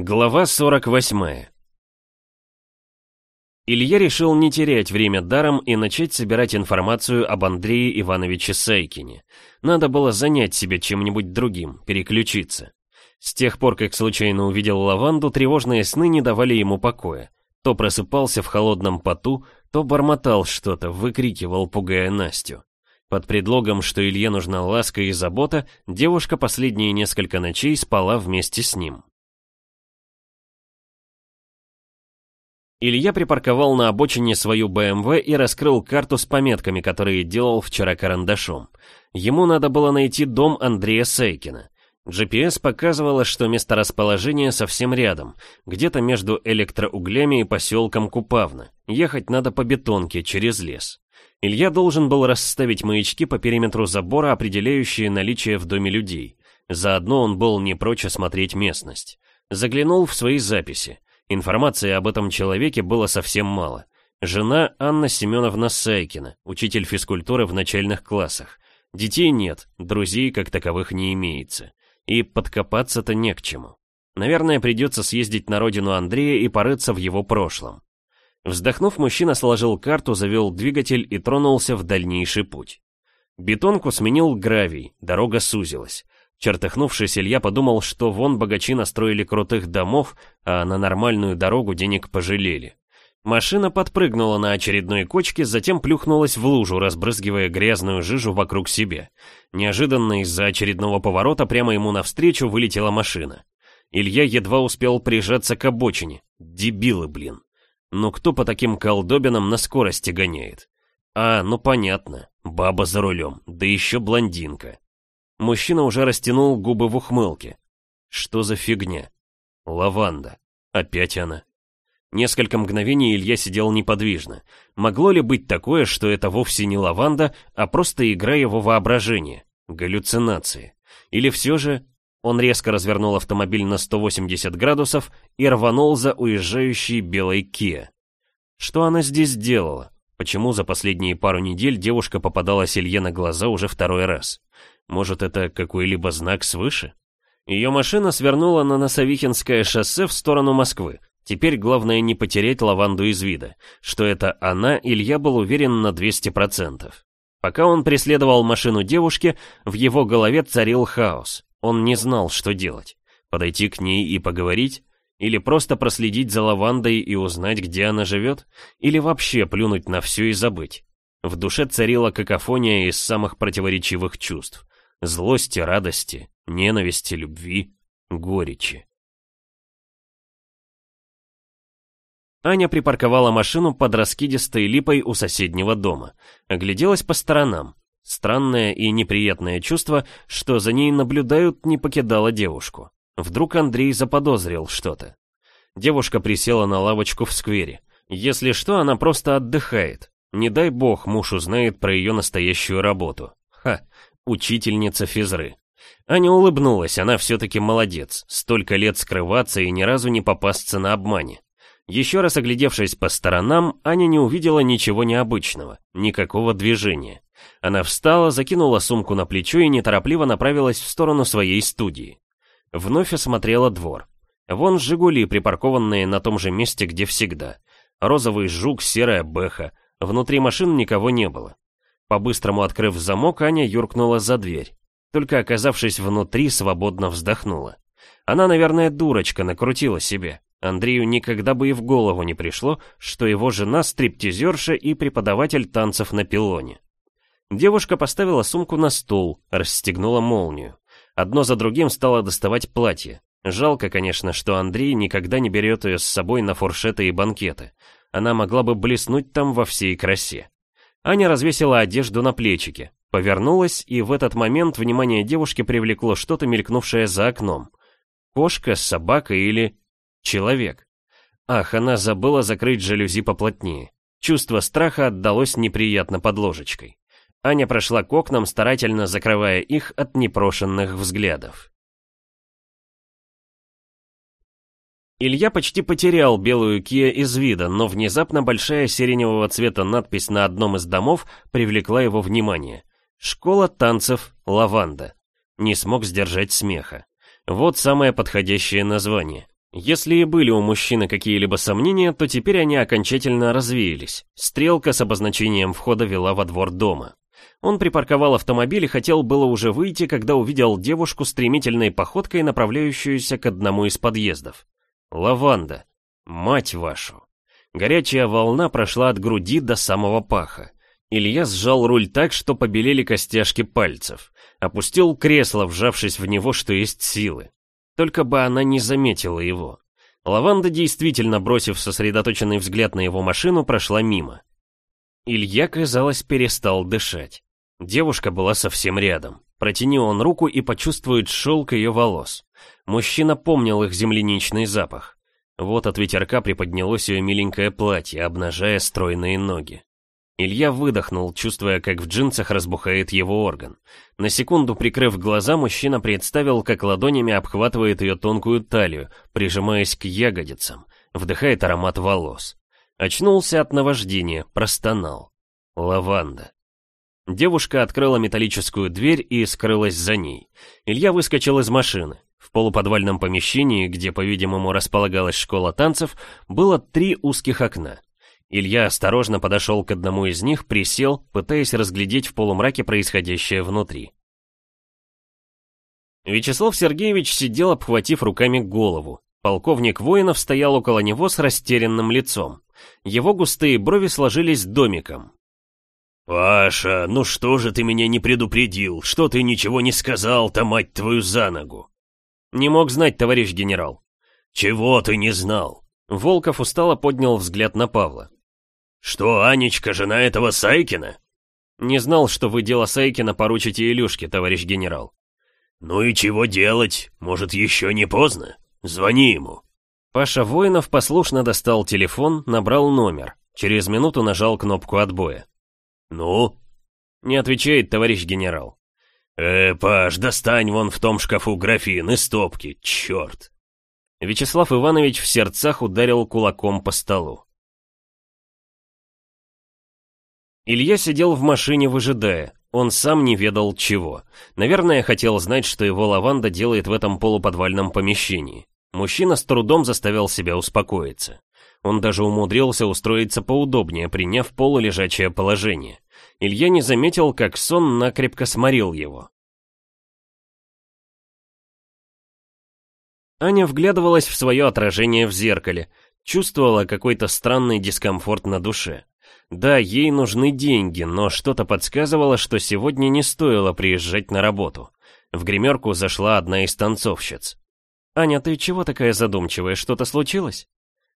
Глава 48 Илья решил не терять время даром и начать собирать информацию об Андрее Ивановиче Сайкине. Надо было занять себя чем-нибудь другим, переключиться. С тех пор, как случайно увидел лаванду, тревожные сны не давали ему покоя. То просыпался в холодном поту, то бормотал что-то, выкрикивал, пугая Настю. Под предлогом, что Илье нужна ласка и забота, девушка последние несколько ночей спала вместе с ним. Илья припарковал на обочине свою БМВ и раскрыл карту с пометками, которые делал вчера карандашом. Ему надо было найти дом Андрея Сейкина. GPS показывало, что месторасположение совсем рядом, где-то между электроуглями и поселком Купавна. Ехать надо по бетонке, через лес. Илья должен был расставить маячки по периметру забора, определяющие наличие в доме людей. Заодно он был не прочь осмотреть местность. Заглянул в свои записи. Информации об этом человеке было совсем мало. Жена Анна Семеновна Сайкина, учитель физкультуры в начальных классах. Детей нет, друзей как таковых не имеется. И подкопаться-то не к чему. Наверное, придется съездить на родину Андрея и порыться в его прошлом. Вздохнув, мужчина сложил карту, завел двигатель и тронулся в дальнейший путь. Бетонку сменил гравий, дорога сузилась. Чертыхнувшись, Илья подумал, что вон богачи настроили крутых домов, а на нормальную дорогу денег пожалели. Машина подпрыгнула на очередной кочке, затем плюхнулась в лужу, разбрызгивая грязную жижу вокруг себя. Неожиданно из-за очередного поворота прямо ему навстречу вылетела машина. Илья едва успел прижаться к обочине. Дебилы, блин. Ну кто по таким колдобинам на скорости гоняет? А, ну понятно, баба за рулем, да еще блондинка. Мужчина уже растянул губы в ухмылке. Что за фигня? Лаванда. Опять она. Несколько мгновений Илья сидел неподвижно. Могло ли быть такое, что это вовсе не лаванда, а просто игра его воображения? Галлюцинации? Или все же... Он резко развернул автомобиль на 180 градусов и рванул за уезжающей белой Kia. Что она здесь делала? Почему за последние пару недель девушка попадалась Илье на глаза уже второй раз? Может, это какой-либо знак свыше? Ее машина свернула на Носовихинское шоссе в сторону Москвы. Теперь главное не потерять лаванду из вида. Что это она, Илья был уверен на 200%. Пока он преследовал машину девушки, в его голове царил хаос. Он не знал, что делать. Подойти к ней и поговорить? Или просто проследить за лавандой и узнать, где она живет? Или вообще плюнуть на все и забыть? В душе царила какофония из самых противоречивых чувств злости, радости, ненависти, любви, горечи. Аня припарковала машину под раскидистой липой у соседнего дома. Огляделась по сторонам. Странное и неприятное чувство, что за ней наблюдают, не покидало девушку. Вдруг Андрей заподозрил что-то. Девушка присела на лавочку в сквере. Если что, она просто отдыхает. Не дай бог муж узнает про ее настоящую работу. Ха, учительница физры. Аня улыбнулась, она все-таки молодец, столько лет скрываться и ни разу не попасться на обмане. Еще раз оглядевшись по сторонам, Аня не увидела ничего необычного, никакого движения. Она встала, закинула сумку на плечо и неторопливо направилась в сторону своей студии. Вновь осмотрела двор. Вон «Жигули», припаркованные на том же месте, где всегда. Розовый жук, серая бэха. Внутри машин никого не было. По-быстрому открыв замок, Аня юркнула за дверь. Только оказавшись внутри, свободно вздохнула. Она, наверное, дурочка, накрутила себе. Андрею никогда бы и в голову не пришло, что его жена стриптизерша и преподаватель танцев на пилоне. Девушка поставила сумку на стол, расстегнула молнию. Одно за другим стала доставать платье. Жалко, конечно, что Андрей никогда не берет ее с собой на фуршеты и банкеты. Она могла бы блеснуть там во всей красе. Аня развесила одежду на плечике, повернулась, и в этот момент внимание девушки привлекло что-то, мелькнувшее за окном. Кошка, собака или... человек. Ах, она забыла закрыть жалюзи поплотнее. Чувство страха отдалось неприятно под ложечкой. Аня прошла к окнам, старательно закрывая их от непрошенных взглядов. Илья почти потерял белую Kia из вида, но внезапно большая сиреневого цвета надпись на одном из домов привлекла его внимание. «Школа танцев «Лаванда». Не смог сдержать смеха. Вот самое подходящее название. Если и были у мужчины какие-либо сомнения, то теперь они окончательно развеялись. Стрелка с обозначением входа вела во двор дома. Он припарковал автомобиль и хотел было уже выйти, когда увидел девушку стремительной походкой, направляющуюся к одному из подъездов. Лаванда. Мать вашу. Горячая волна прошла от груди до самого паха. Илья сжал руль так, что побелели костяшки пальцев. Опустил кресло, вжавшись в него, что есть силы. Только бы она не заметила его. Лаванда, действительно бросив сосредоточенный взгляд на его машину, прошла мимо. Илья, казалось, перестал дышать. Девушка была совсем рядом. Протяни он руку и почувствует шелк ее волос. Мужчина помнил их земляничный запах. Вот от ветерка приподнялось ее миленькое платье, обнажая стройные ноги. Илья выдохнул, чувствуя, как в джинсах разбухает его орган. На секунду прикрыв глаза, мужчина представил, как ладонями обхватывает ее тонкую талию, прижимаясь к ягодицам, вдыхает аромат волос. Очнулся от наваждения, простонал. Лаванда. Девушка открыла металлическую дверь и скрылась за ней. Илья выскочил из машины. В полуподвальном помещении, где, по-видимому, располагалась школа танцев, было три узких окна. Илья осторожно подошел к одному из них, присел, пытаясь разглядеть в полумраке происходящее внутри. Вячеслав Сергеевич сидел, обхватив руками голову. Полковник воинов стоял около него с растерянным лицом. Его густые брови сложились домиком. «Паша, ну что же ты меня не предупредил? Что ты ничего не сказал-то, мать твою, за ногу?» «Не мог знать, товарищ генерал». «Чего ты не знал?» Волков устало поднял взгляд на Павла. «Что, Анечка, жена этого Сайкина?» «Не знал, что вы дело Сайкина поручите Илюшке, товарищ генерал». «Ну и чего делать? Может, еще не поздно? Звони ему». Паша Воинов послушно достал телефон, набрал номер. Через минуту нажал кнопку отбоя. «Ну?» «Не отвечает, товарищ генерал». «Э, Паш, достань вон в том шкафу графин и стопки, черт!» Вячеслав Иванович в сердцах ударил кулаком по столу. Илья сидел в машине, выжидая. Он сам не ведал чего. Наверное, хотел знать, что его лаванда делает в этом полуподвальном помещении. Мужчина с трудом заставил себя успокоиться. Он даже умудрился устроиться поудобнее, приняв полулежачее положение. Илья не заметил, как сон накрепко сморил его. Аня вглядывалась в свое отражение в зеркале, чувствовала какой-то странный дискомфорт на душе. Да, ей нужны деньги, но что-то подсказывало, что сегодня не стоило приезжать на работу. В гримерку зашла одна из танцовщиц. «Аня, ты чего такая задумчивая? Что-то случилось?»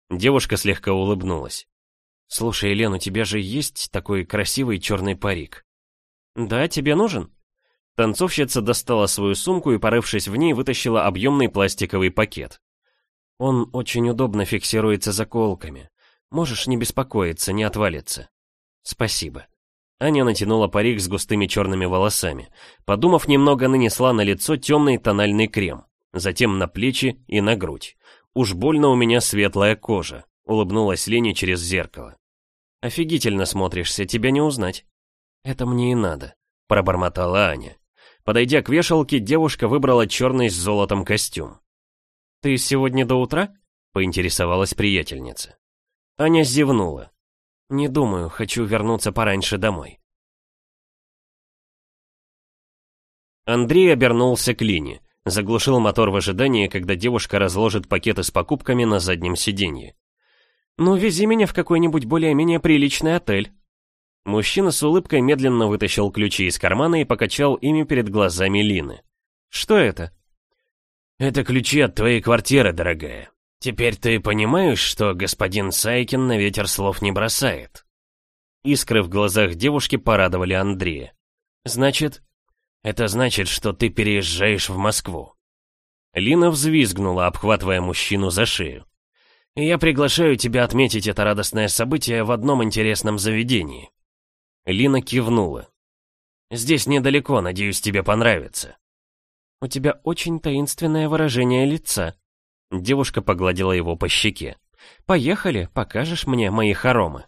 Девушка слегка улыбнулась. «Слушай, Лен, у тебя же есть такой красивый черный парик?» «Да, тебе нужен?» Танцовщица достала свою сумку и, порывшись в ней, вытащила объемный пластиковый пакет. «Он очень удобно фиксируется заколками. Можешь не беспокоиться, не отвалится. Спасибо. Аня натянула парик с густыми черными волосами. Подумав немного, нанесла на лицо темный тональный крем. Затем на плечи и на грудь. Уж больно у меня светлая кожа. Улыбнулась Лене через зеркало. Офигительно смотришься, тебя не узнать. Это мне и надо, пробормотала Аня. Подойдя к вешалке, девушка выбрала черный с золотом костюм. «Ты сегодня до утра?» — поинтересовалась приятельница. Аня зевнула. «Не думаю, хочу вернуться пораньше домой». Андрей обернулся к Лине, заглушил мотор в ожидании, когда девушка разложит пакеты с покупками на заднем сиденье. «Ну, вези меня в какой-нибудь более-менее приличный отель». Мужчина с улыбкой медленно вытащил ключи из кармана и покачал ими перед глазами Лины. «Что это?» «Это ключи от твоей квартиры, дорогая. «Теперь ты понимаешь, что господин Сайкин на ветер слов не бросает?» Искры в глазах девушки порадовали Андрея. «Значит, это значит, что ты переезжаешь в Москву». Лина взвизгнула, обхватывая мужчину за шею. «И я приглашаю тебя отметить это радостное событие в одном интересном заведении». Лина кивнула. «Здесь недалеко, надеюсь, тебе понравится». «У тебя очень таинственное выражение лица», Девушка погладила его по щеке. «Поехали, покажешь мне мои хоромы».